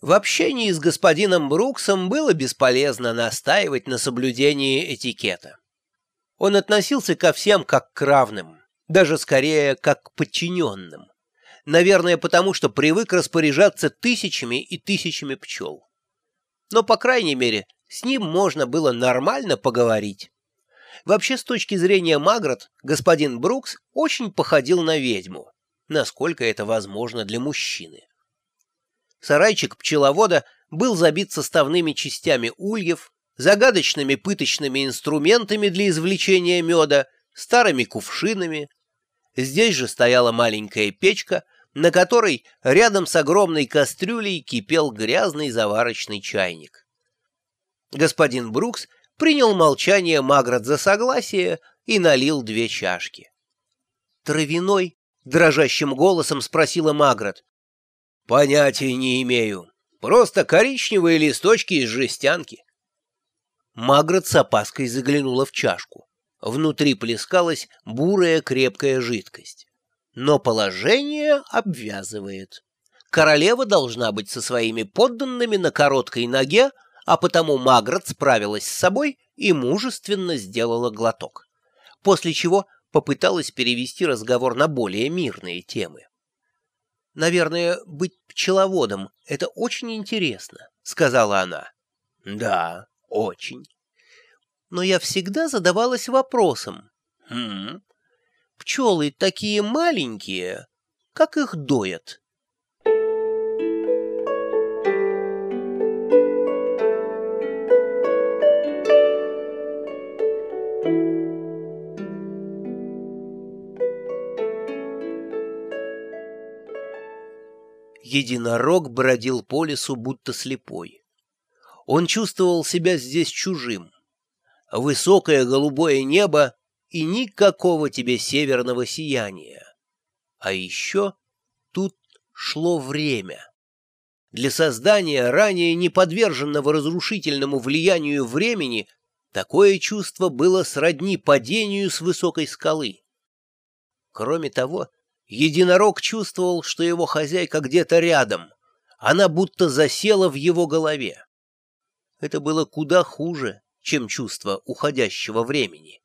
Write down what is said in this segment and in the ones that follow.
В общении с господином Бруксом было бесполезно настаивать на соблюдении этикета. Он относился ко всем как к равным, даже скорее как к подчиненным. Наверное, потому что привык распоряжаться тысячами и тысячами пчел. Но, по крайней мере, с ним можно было нормально поговорить. Вообще, с точки зрения Магрот, господин Брукс очень походил на ведьму, насколько это возможно для мужчины. Сарайчик пчеловода был забит составными частями ульев, загадочными пыточными инструментами для извлечения меда, старыми кувшинами. Здесь же стояла маленькая печка, на которой рядом с огромной кастрюлей кипел грязный заварочный чайник. Господин Брукс принял молчание Маград за согласие и налил две чашки. «Травяной?» — дрожащим голосом спросила Маград. Понятия не имею. Просто коричневые листочки из жестянки. Магрот с опаской заглянула в чашку. Внутри плескалась бурая крепкая жидкость. Но положение обвязывает. Королева должна быть со своими подданными на короткой ноге, а потому Магрот справилась с собой и мужественно сделала глоток. После чего попыталась перевести разговор на более мирные темы. Наверное, быть пчеловодом — это очень интересно, — сказала она. — Да, очень. Но я всегда задавалась вопросом. Хм, пчелы такие маленькие, как их доят? Единорог бродил по лесу, будто слепой. Он чувствовал себя здесь чужим. Высокое голубое небо и никакого тебе северного сияния. А еще тут шло время. Для создания ранее не подверженного разрушительному влиянию времени такое чувство было сродни падению с высокой скалы. Кроме того, Единорог чувствовал, что его хозяйка где-то рядом. Она будто засела в его голове. Это было куда хуже, чем чувство уходящего времени.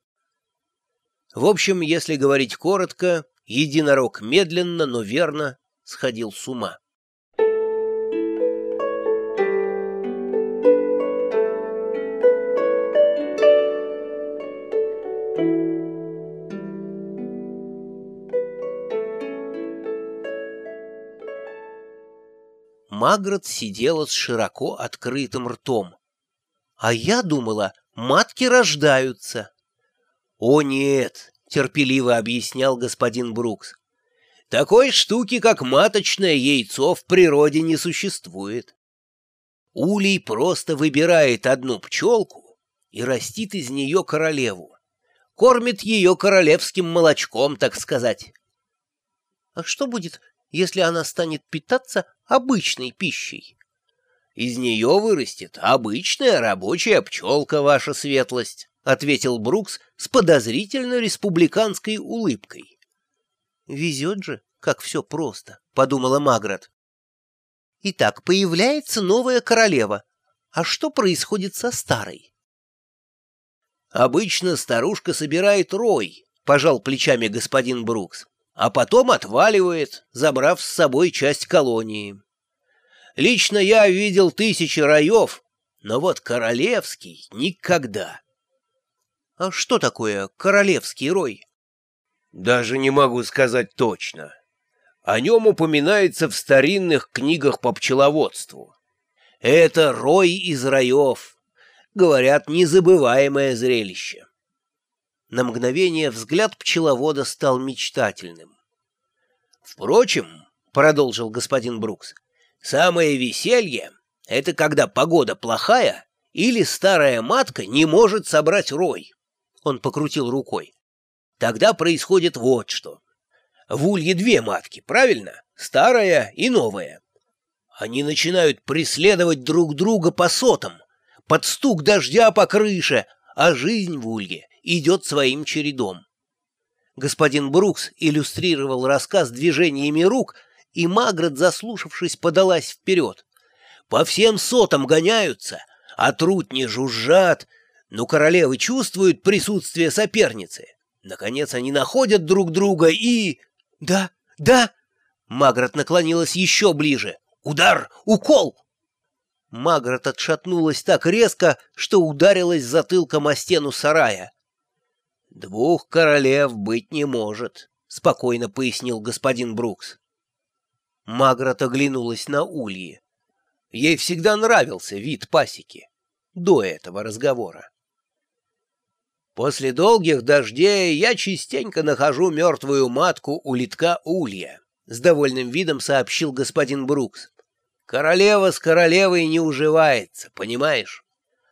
В общем, если говорить коротко, единорог медленно, но верно сходил с ума. Магрот сидела с широко открытым ртом. А я думала, матки рождаются. О нет, терпеливо объяснял господин Брукс. Такой штуки, как маточное яйцо, в природе не существует. Улей просто выбирает одну пчелку и растит из нее королеву. Кормит ее королевским молочком, так сказать. А что будет, если она станет питаться обычной пищей. Из нее вырастет обычная рабочая пчелка, ваша светлость, — ответил Брукс с подозрительно республиканской улыбкой. — Везет же, как все просто, — подумала Маград. Итак, появляется новая королева. А что происходит со старой? Обычно старушка собирает рой, — пожал плечами господин Брукс а потом отваливает, забрав с собой часть колонии. Лично я видел тысячи раев, но вот королевский никогда. А что такое королевский рой? Даже не могу сказать точно. О нем упоминается в старинных книгах по пчеловодству. Это рой из раев. Говорят, незабываемое зрелище. На мгновение взгляд пчеловода стал мечтательным. «Впрочем, — продолжил господин Брукс, — самое веселье — это когда погода плохая или старая матка не может собрать рой». Он покрутил рукой. «Тогда происходит вот что. В улье две матки, правильно? Старая и новая. Они начинают преследовать друг друга по сотам, под стук дождя по крыше, а жизнь в улье идет своим чередом. Господин Брукс иллюстрировал рассказ движениями рук, и Маград, заслушавшись, подалась вперед. по всем сотам гоняются, а трутни жужжат, но королевы чувствуют присутствие соперницы. Наконец они находят друг друга и... Да, да! Магрот наклонилась еще ближе. Удар! Укол! Магрот отшатнулась так резко, что ударилась затылком о стену сарая. «Двух королев быть не может», — спокойно пояснил господин Брукс. Магрот оглянулась на ульи. Ей всегда нравился вид пасеки. До этого разговора. После долгих дождей я частенько нахожу мертвую матку у литка улья, — с довольным видом сообщил господин Брукс. Королева с королевой не уживается, понимаешь?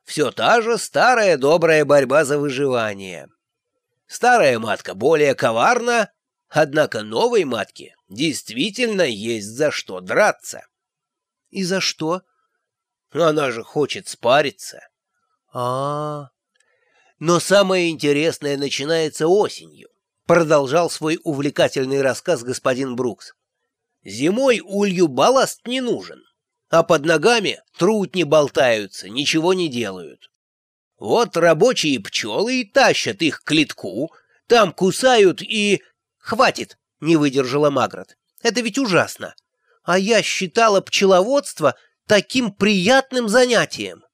Все та же старая добрая борьба за выживание. Старая матка более коварна, однако новой матке действительно есть за что драться. И за что? Она же хочет спариться. А, -а, Но самое интересное начинается осенью. Продолжал свой увлекательный рассказ господин Брукс. Зимой улью балласт не нужен, а под ногами трутни болтаются, ничего не делают. Вот рабочие пчелы и тащат их к клетку, там кусают и... Хватит, не выдержала Магрот. Это ведь ужасно. А я считала пчеловодство таким приятным занятием.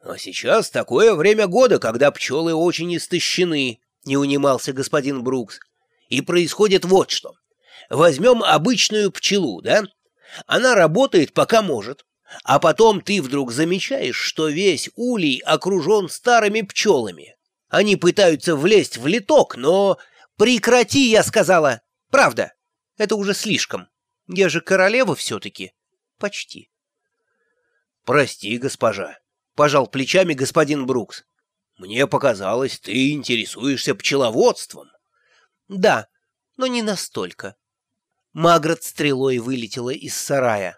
А сейчас такое время года, когда пчелы очень истощены, не унимался господин Брукс. И происходит вот что. Возьмем обычную пчелу, да? Она работает, пока может. А потом ты вдруг замечаешь, что весь улей окружен старыми пчелами. Они пытаются влезть в литок, но... Прекрати, я сказала. Правда, это уже слишком. Я же королева все-таки. Почти. Прости, госпожа, — пожал плечами господин Брукс. Мне показалось, ты интересуешься пчеловодством. Да, но не настолько. Магрот стрелой вылетела из сарая.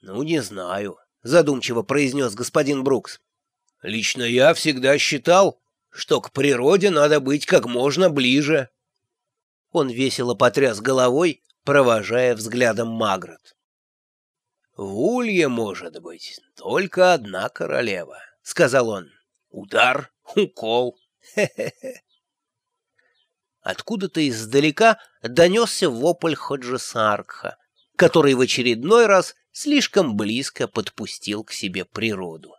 «Ну, не знаю», — задумчиво произнес господин Брукс. «Лично я всегда считал, что к природе надо быть как можно ближе». Он весело потряс головой, провожая взглядом Магрот. «В Улье, может быть, только одна королева», — сказал он. «Удар, укол, хе-хе-хе». Откуда-то издалека донесся вопль Ходжесаркха, который в очередной раз слишком близко подпустил к себе природу.